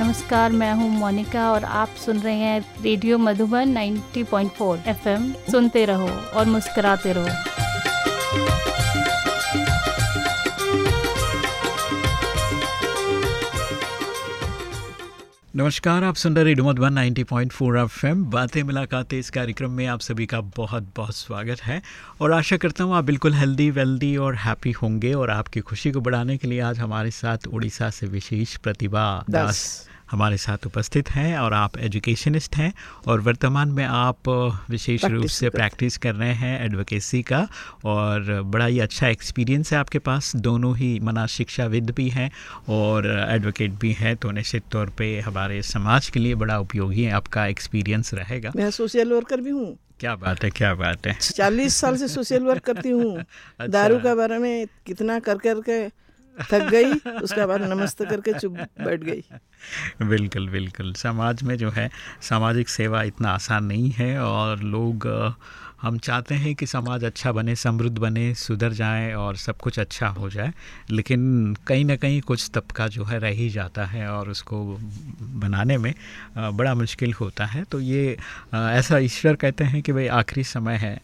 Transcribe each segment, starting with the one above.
नमस्कार मैं हूँ मोनिका और आप सुन रहे हैं रेडियो मधुबन 90.4 एफएम। सुनते रहो और मुस्कुराते रहो। नमस्कार आप सुन रहे रेडियो मधुबन 90.4 एफएम। बातें मुलाकातें इस कार्यक्रम में आप सभी का बहुत बहुत स्वागत है। और आशा करता हूँ आप बिल्कुल हेल्दी वेल्दी और हैप्पी होंगे और आपकी खुशी को बढ़ाने के लिए आज हमारे साथ उड़ीसा से विशेष प्रतिभा दास हमारे साथ उपस्थित हैं और आप एजुकेशनिस्ट हैं और वर्तमान में आप विशेष रूप से प्रैक्टिस कर रहे हैं एडवोकेसी का और बड़ा ही अच्छा एक्सपीरियंस है आपके पास। दोनों ही मना शिक्षाविद भी हैं और एडवोकेट भी हैं तो निश्चित तौर पे हमारे समाज के लिए बड़ा उपयोगी है आपका एक्सपीरियंस रहेगा। मैं सोशल वर्कर भी हूँ। क्या बात है क्या बात है। चालीस साल से सोशल वर्क करती हूँ। अच्छा। दारू का बारे में कितना कर कर के थक गई, उसके बाद नमस्ते करके चुप बैठ गई। बिल्कुल बिल्कुल। समाज में जो है, सामाजिक सेवा इतना आसान नहीं है और लोग, हम चाहते हैं कि समाज अच्छा बने, समृद्ध बने, सुधर जाए और सब कुछ अच्छा हो जाए, लेकिन कहीं ना कहीं कुछ तबका जो है रह ही जाता है और उसको बनाने में बड़ा मुश्किल होता है। तो ये ऐसा ईश्वर कहते हैं कि भाई आखिरी समय है।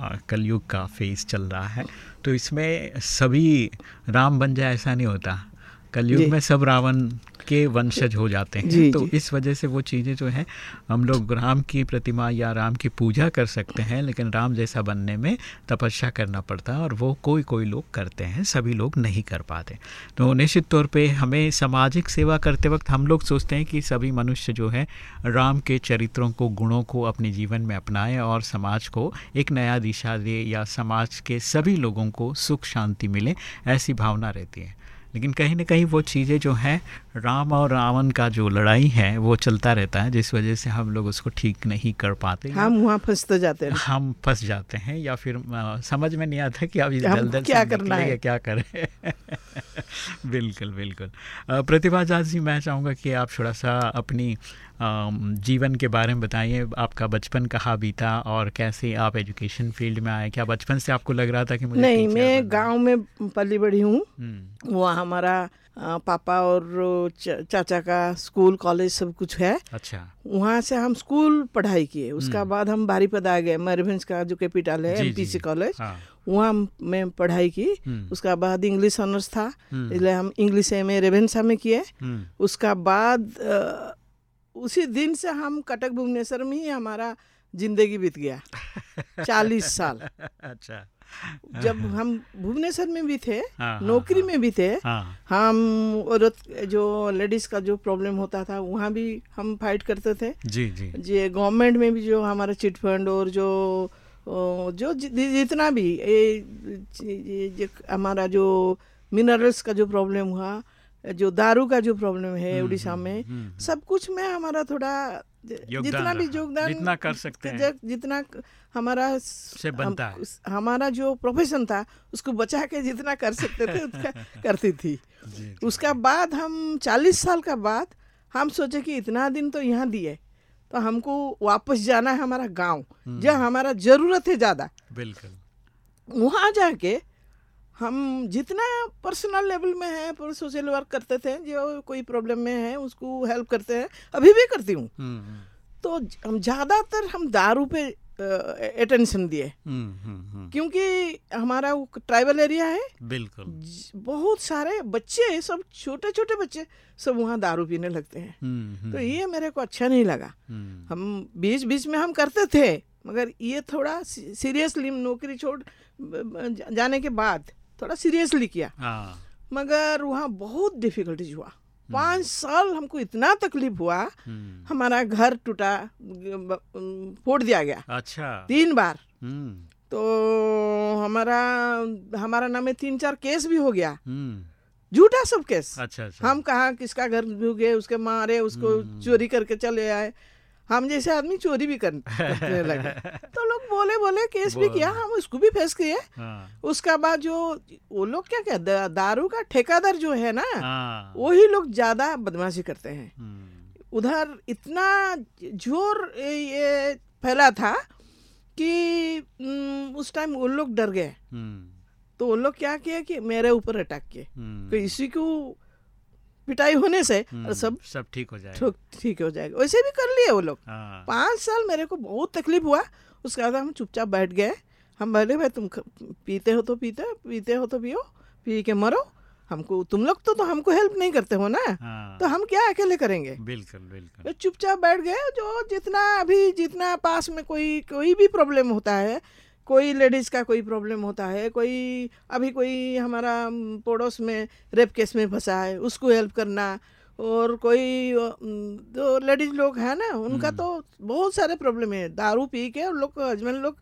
कलयुग का फ़ेज़ चल रहा है। तो इसमें सभी राम बन जाए ऐसा नहीं होता। कलयुग में सब रावण के वंशज हो जाते हैं। जी, तो जी. इस वजह से वो चीज़ें जो हैं हम लोग राम की प्रतिमा या राम की पूजा कर सकते हैं लेकिन राम जैसा बनने में तपस्या करना पड़ता है और वो कोई कोई लोग करते हैं सभी लोग नहीं कर पाते। तो निश्चित तौर पे हमें सामाजिक सेवा करते वक्त हम लोग सोचते हैं कि सभी मनुष्य जो है राम के चरित्रों को गुणों को अपने जीवन में अपनाएँ और समाज को एक नया दिशा दे या समाज के सभी लोगों को सुख शांति मिले ऐसी भावना रहती है। लेकिन कहीं ना कहीं वो चीज़ें जो हैं राम और रावण का जो लड़ाई है वो चलता रहता है जिस वजह से हम लोग उसको ठीक नहीं कर पाते हम वहाँ फंसते जाते हैं। हम फंस जाते हैं या फिर आ, समझ में नहीं आता कि अब इस दलदल क्या करना है? क्या करें। बिल्कुल बिल्कुल। प्रतिभा जी मैं चाहूँगा कि आप थोड़ा सा अपनी जीवन के बारे में बताइए आपका बचपन कहाँ बीता और कैसे आप एजुकेशन फ़ील्ड में आए? क्या बचपन से आपको लग रहा था कि मुझे नहीं मैं गाँव में पली बड़ी हूँ। हम्म। वहाँ हमारा पापा और चाचा का स्कूल कॉलेज सब कुछ है। अच्छा। वहाँ से हम स्कूल पढ़ाई किए। उसका हम्म। बाद हम बारीपद आ गए मयूरभंज का जो कैपिटल है एमपीसी कॉलेज। हाँ। वहाँ मैं पढ़ाई की। हम्म। उसका बाद इंग्लिश ऑनर्स था। इसलिए हम इंग्लिश एम ए रेवेंसा में किए। उसका बाद उसी दिन से हम कटक भुवनेश्वर में ही हमारा ज़िंदगी बीत गया। चालीस साल। अच्छा। जब हम भुवनेश्वर में भी थे हाँ, हाँ नौकरी हाँ, में भी थे हाँ, हम औरत जो लेडीज़ का जो प्रॉब्लम होता था वहाँ भी हम फाइट करते थे। जी जी। जी गवर्नमेंट में भी जो हमारा चिट फंड और जो जो जितना भी ये हमारा जो मिनरल्स का जो प्रॉब्लम हुआ जो दारू का जो प्रॉब्लम है हम्म, उड़ीसा हम्म, में हम्म, सब कुछ में हमारा थोड़ा जितना भी योगदान जितना कर सकते हैं। जितना हमारा से बनता हम, है। हमारा जो प्रोफेशन था उसको बचा के जितना कर सकते थे उतना करती थी। उसका बाद हम चालीस साल का बाद हम सोचे कि इतना दिन तो यहाँ दिए तो हमको वापस जाना है हमारा गाँव जहाँ हमारा ज़रूरत है ज़्यादा। बिल्कुल। वहाँ जाके हम जितना पर्सनल लेवल में है पर सोशल वर्क करते थे जो कोई प्रॉब्लम में है उसको हेल्प करते हैं अभी भी करती हूँ। हम्म, हम्म। तो हम ज़्यादातर हम दारू पे अटेंशन दिए। हम्म, क्योंकि हमारा वो ट्राइबल एरिया है। बिल्कुल। बहुत सारे बच्चे सब छोटे छोटे बच्चे सब वहाँ दारू पीने लगते हैं। तो ये मेरे को अच्छा नहीं लगा। हम बीच बीच में हम करते थे मगर ये थोड़ा सीरियसली नौकरी छोड़ जाने के बाद थोड़ा सीरियसली किया हाँ। मगर वहाँ बहुत डिफिकल्टीज हुआ हम्म। पाँच साल हमको इतना तकलीफ़ हुआ हम्म। हमारा घर टूटा फोड़ दिया गया अच्छा तीन बार हम्म। तो हमारा हमारा नाम में तीन चार केस भी हो गया झूठा सब केस अच्छा, अच्छा। हम कहा किसका घर गए उसके मारे उसको चोरी करके चले आए हम जैसे आदमी चोरी भी करने लगे तो लोग बोले बोले केस भी किया हम उसको भी फेस किए हाँ। उसका बाद जो वो लोग क्या कहते दारू का ठेकादार जो है ना हाँ। वही लोग ज़्यादा बदमाशी करते हैं हम्म। उधर इतना ज़ोर ये फैला था कि उस टाइम वो लोग डर गए हम्म। तो वो लोग क्या किए कि मेरे ऊपर अटैक किए हम्म। तो इसी को पिटाई होने से हम्म, और सब सब ठीक हो जाएगा। ठोक- ठीक हो जाएगा। वैसे भी कर लिए वो लोग। हाँ, पाँच साल मेरे को बहुत तकलीफ़ हुआ। उसके बाद हम चुपचाप बैठ गए। हम बोले भाई तुम पीते हो तो पीते पीते हो तो पियो पी के मरो। हमको तुम लोग तो, तो हमको हेल्प नहीं करते हो ना? हाँ, तो हम क्या अकेले करेंगे? बिल्कुल बिल्कुल। तो चुपचाप बैठ गए। जो जितना अभी जितना पास में कोई कोई भी प्रॉब्लम होता है कोई लेडीज़ का कोई प्रॉब्लम होता है कोई अभी कोई हमारा पड़ोस में रेप केस में फंसा है उसको हेल्प करना और कोई जो लेडीज़ लोग हैं ना उनका हम्म। तो बहुत सारे प्रॉब्लम है दारू पी के और लोग हजबैंड लोग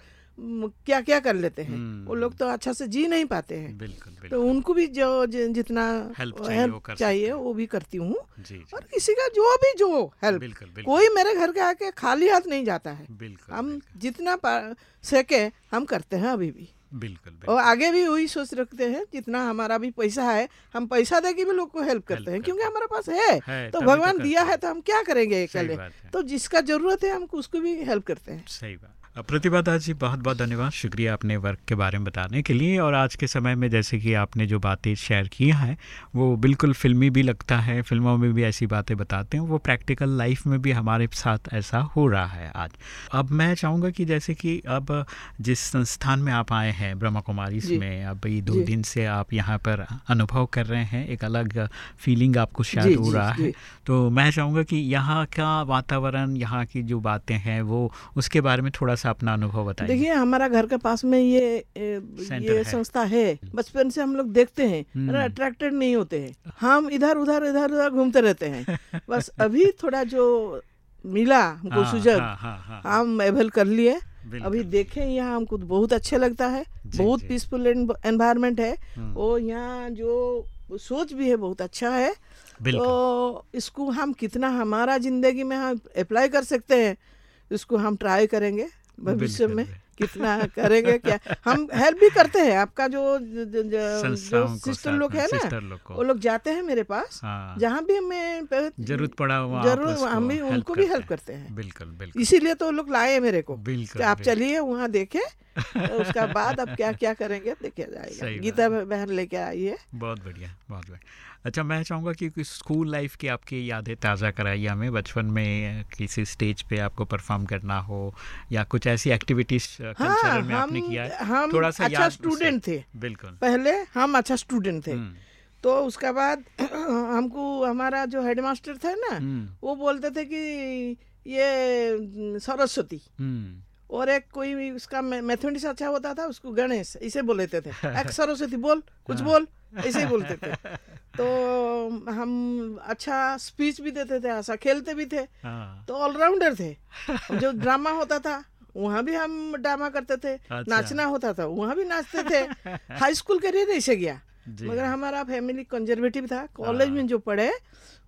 क्या क्या कर लेते हैं। हम्म। वो लोग तो अच्छा से जी नहीं पाते हैं। बिल्कुल बिल्कुल। तो उनको भी जो जितना Help चाहिए, वो हेल्प चाहिए वो भी करती हूँ। और किसी का जो भी जो हेल्प बिल्कुल बिल्कुल। कोई मेरे घर के आके खाली हाथ नहीं जाता है। बिल्कुल हम बिल्कुल, जितना सके हम करते हैं अभी भी। बिल्कुल और आगे भी वही सोच रखते हैं जितना हमारा भी पैसा है हम पैसा दे के भी लोग को हेल्प करते हैं क्योंकि हमारे पास है। है, तो तो भगवान दिया है। तो हम क्या करेंगे अकेले? तो जिसका ज़रूरत है हम उसको भी हेल्प करते हैं। सही बात। प्रतिभा दास जी बहुत बहुत धन्यवाद। शुक्रिया अपने वर्क के बारे में बताने के लिए। और आज के समय में जैसे कि आपने जो बातें शेयर की हैं वो बिल्कुल फिल्मी भी लगता है फ़िल्मों में भी ऐसी बातें बताते हैं वो प्रैक्टिकल लाइफ में भी हमारे साथ ऐसा हो रहा है आज। अब मैं चाहूँगा कि जैसे कि अब जिस संस्थान में आप आए हैं ब्रह्मा कुमारी। में अब ये दो दिन से आप यहाँ पर अनुभव कर रहे हैं एक अलग फीलिंग आपको शायद हो रहा है। तो मैं चाहूँगा कि यहाँ का वातावरण यहाँ की जो बातें हैं वो उसके बारे में थोड़ा सा अपना अनुभव बताइए। देखिए हमारा घर के पास में ये ए, ये। संस्था है बचपन से हम लोग देखते हैं हम्म। अट्रैक्टेड नहीं होते हैं। हम इधर उधर इधर उधर घूमते रहते हैं। बस अभी थोड़ा जो मिला हमको हाँ, सुजग हाँ, हाँ, हम एवल कर लिए। अभी देखें यहाँ हमको बहुत अच्छे लगता है। बहुत पीसफुल एनवायरनमेंट है। हम्म, और यहाँ जो सोच भी है बहुत अच्छा है। तो इसको हम कितना हमारा ज़िंदगी में हम अप्लाई कर सकते हैं इसको हम ट्राई करेंगे। भविष्य में कितना करेंगे क्या? हम हेल्प भी करते हैं। आपका जो जो, ज- सिस्टर लोग है ना वो लोग जाते हैं मेरे पास। हाँ, जहाँ भी हमें ज़रूरत पड़ा हुआ ज़रूर हम भी उनको भी हेल्प करते हैं। बिल्कुल बिल्कुल। इसीलिए तो लोग लाए मेरे को। बिल्कुल आप चलिए वहाँ देखें। तो उसका बाद अब क्या क्या करेंगे देखा जाएगा। गीता बहन लेके आई है। बहुत बढ़िया बहुत बढ़िया। अच्छा मैं चाहूँगा कि स्कूल लाइफ की आपकी यादें ताज़ा कराइए हमें बचपन में किसी स्टेज पे आपको परफॉर्म करना हो या कुछ ऐसी एक्टिविटीज़ हाँ में हम आपने किया है? हम थोड़ा सा अच्छा स्टूडेंट थे। बिल्कुल। पहले हम अच्छा स्टूडेंट थे। हम्म, तो उसके बाद हमको हमारा जो हेडमास्टर था ना हम्म, वो बोलते थे कि ये सरस्वती। हम्म, और एक कोई उसका मैथमेटिक्स अच्छा होता था उसको गणेश ऐसे बोलते थे। एक सरस्वती बोल कुछ बोल ऐसे ही बोलते थे। तो हम अच्छा स्पीच भी देते थे ऐसा खेलते भी थे। हाँ, तो ऑलराउंडर थे। जो ड्रामा होता था वहाँ भी हम ड्रामा करते थे। अच्छा। नाचना होता था वहाँ भी नाचते थे। हाई स्कूल करियर ऐसे गया। मगर हमारा फैमिली कंजर्वेटिव था। कॉलेज हाँ। में जो पढ़े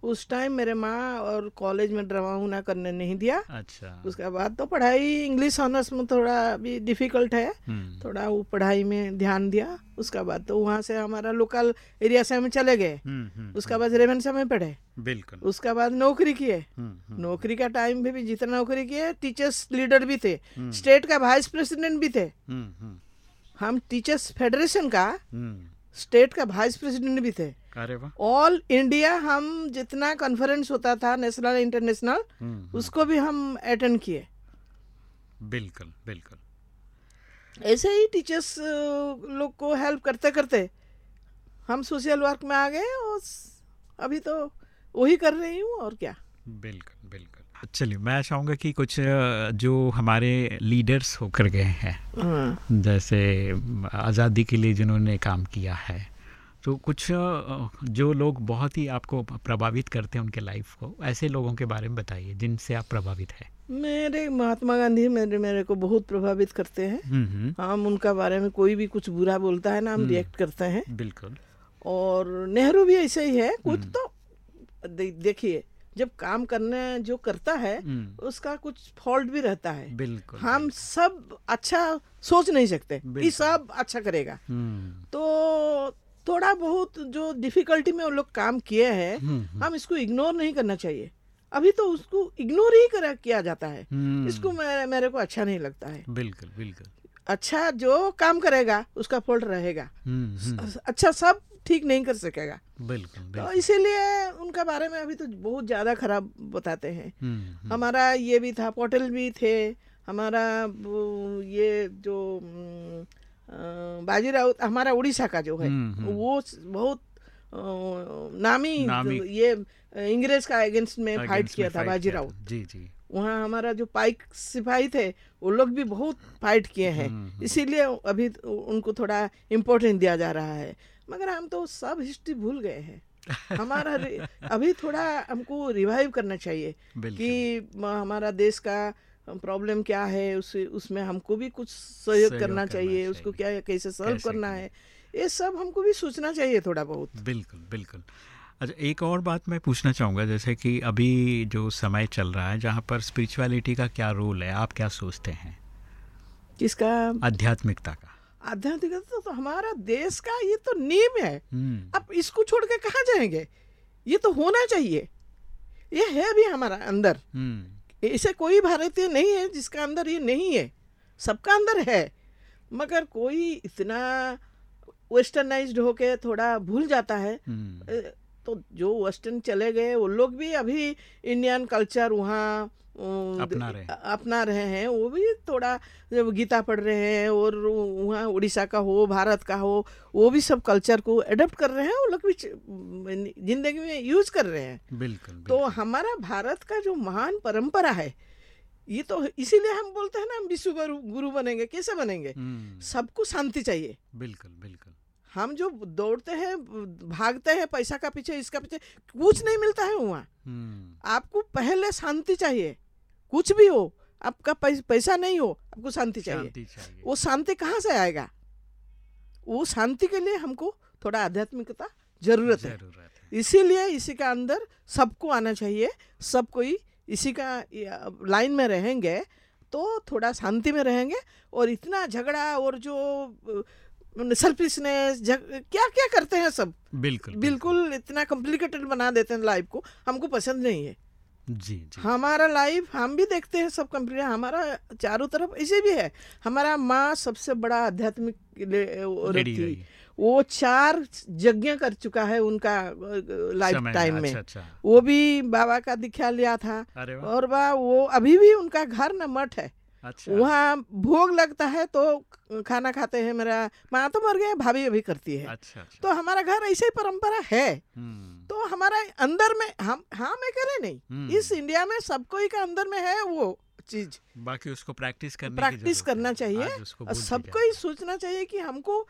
उस टाइम मेरे माँ और कॉलेज में ड्रामा उना करने नहीं दिया। अच्छा। उसके बाद तो पढ़ाई इंग्लिश ऑनर्स में थोड़ा भी डिफ़िकल्ट है। हम्म, थोड़ा वो पढ़ाई में ध्यान दिया। उसके बाद तो वहाँ से हमारा लोकल एरिया से हम चले गए। हम्म, हम्म, उसके बाद रेवेन्सा में पढ़े। बिल्कुल। उसके बाद नौकरी किए। नौकरी का टाइम में भी जितना नौकरी किए टीचर्स लीडर भी थे। स्टेट का वाइस प्रेसिडेंट भी थे। हम टीचर्स फेडरेशन का स्टेट का वाइस प्रेसिडेंट भी थे। ऑल इंडिया हम जितना कॉन्फ्रेंस होता था नेशनल इंटरनेशनल हम्म, हम्म, उसको भी हम अटेंड किए। बिल्कुल बिल्कुल। ऐसे ही टीचर्स लोग को हेल्प करते करते हम सोशल वर्क में आ गए और अभी तो वही कर रही हूँ और क्या। बिल्कुल बिल्कुल। चलिए मैं चाहूँगा कि कुछ जो हमारे लीडर्स होकर गए हैं हाँ, जैसे आज़ादी के लिए जिन्होंने काम किया है तो कुछ जो लोग बहुत ही आपको प्रभावित करते हैं उनके लाइफ को ऐसे लोगों के बारे में बताइए जिनसे आप प्रभावित हैं। मेरे महात्मा गांधी मेरे मेरे को बहुत प्रभावित करते हैं। हम्म, हम्म, हम उनका बारे में कोई भी कुछ बुरा बोलता है ना हम हम्म। रिएक्ट करते हैं। बिल्कुल। और नेहरू भी ऐसे ही है कुछ हम्म। तो दे, देखिए जब काम करने जो करता है हम्म, उसका कुछ फॉल्ट भी रहता है। बिल्कुल हम सब अच्छा सोच नहीं सकते कि सब अच्छा करेगा। हम्म, तो थोड़ा बहुत जो डिफिकल्टी में वो लोग काम किए हैं हम्म, हम इसको इग्नोर नहीं करना चाहिए। अभी तो उसको इग्नोर ही करा किया जाता है। इसको मेरे मेरे को अच्छा नहीं लगता है। बिल्कुल बिल्कुल। अच्छा जो काम करेगा उसका फॉल्ट रहेगा। अच्छा सब ठीक नहीं कर सकेगा। बिल्कुल, तो इसीलिए उनका बारे में अभी तो बहुत ज़्यादा खराब बताते हैं। हम्म, हम्म, हमारा ये भी था पटेल भी थे हमारा ये जो अ, बाजीराव हमारा उड़ीसा का जो है हम्म। वो बहुत नामी, नामी- ये इंग्रेज का अगेंस्ट में फाइट किया था बाजीराव था। जी जी। वहाँ हमारा जो पाइक सिपाही थे वो लोग भी बहुत फाइट किए हैं। इसीलिए अभी तो उनको थोड़ा इम्पोर्टेंस दिया जा रहा है। मगर हम तो सब हिस्ट्री भूल गए हैं। हमारा अभी थोड़ा हमको रिवाइव करना चाहिए कि हमारा देश का प्रॉब्लम क्या है उस उसमें हमको भी कुछ सहयोग करना करना चाहिए चाहिए। उसको क्या कैसे सॉल्व करना करना। है ये सब हमको भी सोचना चाहिए थोड़ा बहुत। बिल्कुल बिल्कुल। अच्छा एक और बात मैं पूछना चाहूँगा जैसे कि अभी जो समय चल रहा है जहाँ पर स्पिरिचुअलिटी का क्या रोल है आप क्या सोचते हैं? किसका? आध्यात्मिकता का। आध्यात्मिकता तो हमारा देश का ये तो नीम है। हम्म, अब इसको छोड़ के कहाँ जाएँगे? ये तो होना चाहिए। ये है भी हमारा अंदर। हम्म, ऐसे कोई भारतीय नहीं है जिसका अंदर ये नहीं है। सबका अंदर है। मगर कोई इतना वेस्टर्नाइज्ड होके थोड़ा भूल जाता है। हम्म, तो जो वेस्टर्न चले गए वो लोग भी अभी इंडियन कल्चर वहाँ अपना रहे। अपना रहे हैं वो भी थोड़ा जब गीता पढ़ रहे हैं और वहाँ उड़ीसा का हो भारत का हो वो भी सब कल्चर को अडॉप्ट कर रहे हैं वो लोग भी ज़िंदगी में यूज़ कर रहे हैं। बिल्कुल तो हमारा भारत का जो महान परंपरा है ये तो इसीलिए हम बोलते हैं ना हम विश्व गुरु गुरु बनेंगे कैसे बनेंगे? हम्म, सबको शांति चाहिए। बिल्कुल बिल्कुल। हम जो दौड़ते हैं भागते हैं पैसा का पीछे इसका पीछे कुछ नहीं मिलता है वहाँ। हम्म, आपको पहले शांति चाहिए। कुछ भी हो आपका पैस- नहीं हो आपको शांति चाहिए। चाहिए। वो शांति कहाँ से आएगा? वो शांति के लिए हमको थोड़ा आध्यात्मिकता ज़रूरत है। है। इसीलिए इसी का अंदर सबको आना चाहिए। सब कोई इसी का लाइन में रहेंगे तो थोड़ा शांति में रहेंगे और इतना झगड़ा और जो सेल्फिशनेस क्या क्या करते हैं सब? बिल्कुल बिल्कुल इतना कॉम्प्लिकेटेड बना देते हैं लाइफ को। हमको पसंद नहीं है। जी जी। हमारा लाइफ हम भी देखते हैं सब कंप्लीट। हमारा चारों तरफ़ ऐसे भी है। हमारा माँ सबसे बड़ा आध्यात्मिक थी। वो चार यज्ञ कर चुका है उनका लाइफ टाइम में। अच्छा अच्छा। वो भी बाबा का दीक्षा लिया था। और बा वो अभी भी उनका घर न मठ है। अच्छा। वहाँ भोग लगता है तो खाना खाते हैं मेरा। माँ तो मर गए भाभी अभी करती है। अच्छा अच्छा। तो हमारा घर ऐसे ही परंपरा है। हम्म, तो हमारा अंदर में हम हाँ मैं कह रहे नहीं। हम्म, इस इंडिया में सबको ही का अंदर में है वो चीज़। बाकी उसको प्रैक्टिस करने प्रैक्टिस करना चाहिए। और सबको ही। सोचना चाहिए कि हमको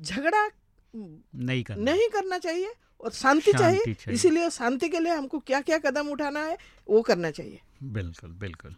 झगड़ा नहीं करना। नहीं करना चाहिए और शांति चाहिए। चाहिए। इसीलिए शांति के लिए हमको क्या क्या कदम उठाना है वो करना चाहिए। बिल्कुल बिल्कुल।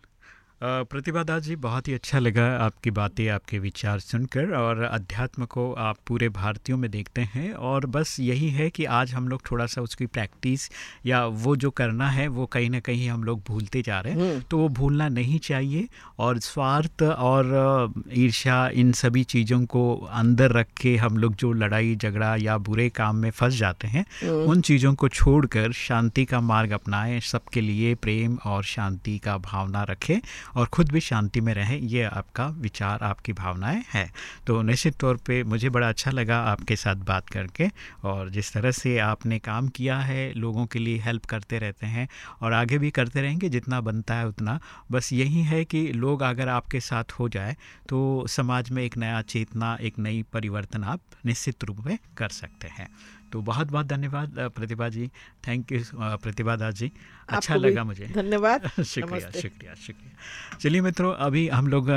प्रतिभा दास जी बहुत ही अच्छा लगा आपकी बातें आपके विचार सुनकर और अध्यात्म को आप पूरे भारतीयों में देखते हैं और बस यही है कि आज हम लोग थोड़ा सा उसकी प्रैक्टिस या वो जो करना है वो कहीं ना कहीं हम लोग भूलते जा रहे हैं। तो वो भूलना नहीं चाहिए और स्वार्थ और ईर्ष्या इन सभी चीज़ों को अंदर रख के हम लोग जो लड़ाई झगड़ा या बुरे काम में फंस जाते हैं उन चीज़ों को छोड़कर शांति का मार्ग अपनाएँ सबके लिए प्रेम और शांति का भावना रखें और खुद भी शांति में रहें, ये आपका विचार, आपकी भावनाएँ हैं। तो निश्चित तौर पे मुझे बड़ा अच्छा लगा आपके साथ बात करके और जिस तरह से आपने काम किया है, लोगों के लिए हेल्प करते रहते हैं और आगे भी करते रहेंगे, जितना बनता है उतना। बस यही है कि लोग अगर आपके साथ हो जाए तो समाज में एक नया चेतना, एक नई परिवर्तन आप निश्चित रूप में कर सकते हैं। तो बहुत बहुत धन्यवाद प्रतिभा जी। थैंक यू प्रतिभा दास जी। अच्छा लगा मुझे। धन्यवाद। शुक्रिया शुक्रिया शुक्रिया। चलिए मित्रों अभी हम लोग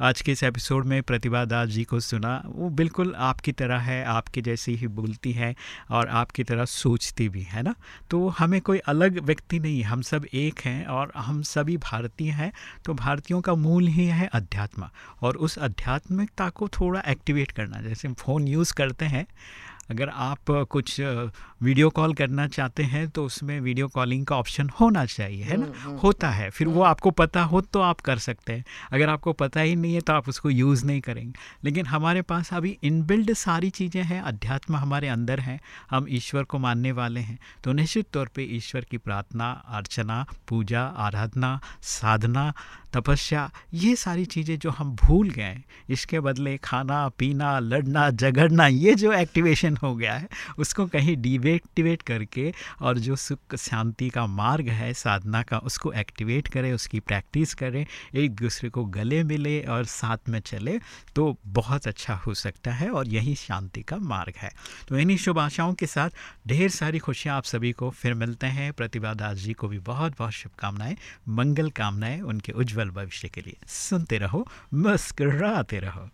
आज के इस एपिसोड में प्रतिभा दास जी को सुना। वो बिल्कुल आपकी तरह है आपकी जैसी ही बोलती है और आपकी तरह सोचती भी है ना? तो हमें कोई अलग व्यक्ति नहीं हम सब एक हैं और हम सभी भारतीय हैं तो भारतीयों का मूल ही है अध्यात्म। और उस आध्यात्मिकता को थोड़ा एक्टिवेट करना जैसे हम फ़ोन यूज़ करते हैं अगर आप कुछ वीडियो कॉल करना चाहते हैं तो उसमें वीडियो कॉलिंग का ऑप्शन होना चाहिए है ना? होता है। फिर वो आपको पता हो तो आप कर सकते हैं। अगर आपको पता ही नहीं है तो आप उसको यूज़ नहीं करेंगे। लेकिन हमारे पास अभी इनबिल्ड सारी चीज़ें हैं। अध्यात्म हमारे अंदर हैं। हम ईश्वर को मानने वाले हैं। तो निश्चित तौर पे ईश्वर की प्रार्थना अर्चना पूजा आराधना साधना तपस्या ये सारी चीज़ें जो हम भूल गए इसके बदले खाना पीना लड़ना झगड़ना ये जो एक्टिवेशन हो गया है, उसको कहीं डिवेक्टिवेट करके और जो सुख, शांति का मार्ग है, साधना का, उसको एक्टिवेट करें, उसकी प्रैक्टिस करें, एक दूसरे को गले मिले और साथ में चले तो बहुत अच्छा हो सकता है और यही शांति का मार्ग है। तो इन्हीं शुभ आशाओं के साथ ढेर सारी खुशियाँ आप सभी को फिर मिलते हैं। प्रतिभा दास जी को भी बहुत बहुत शुभकामनाएँ, मंगल कामनाएँ उनके उज्जवल भविष्य के लिए। सुनते रहो, मुस्कराते रहो।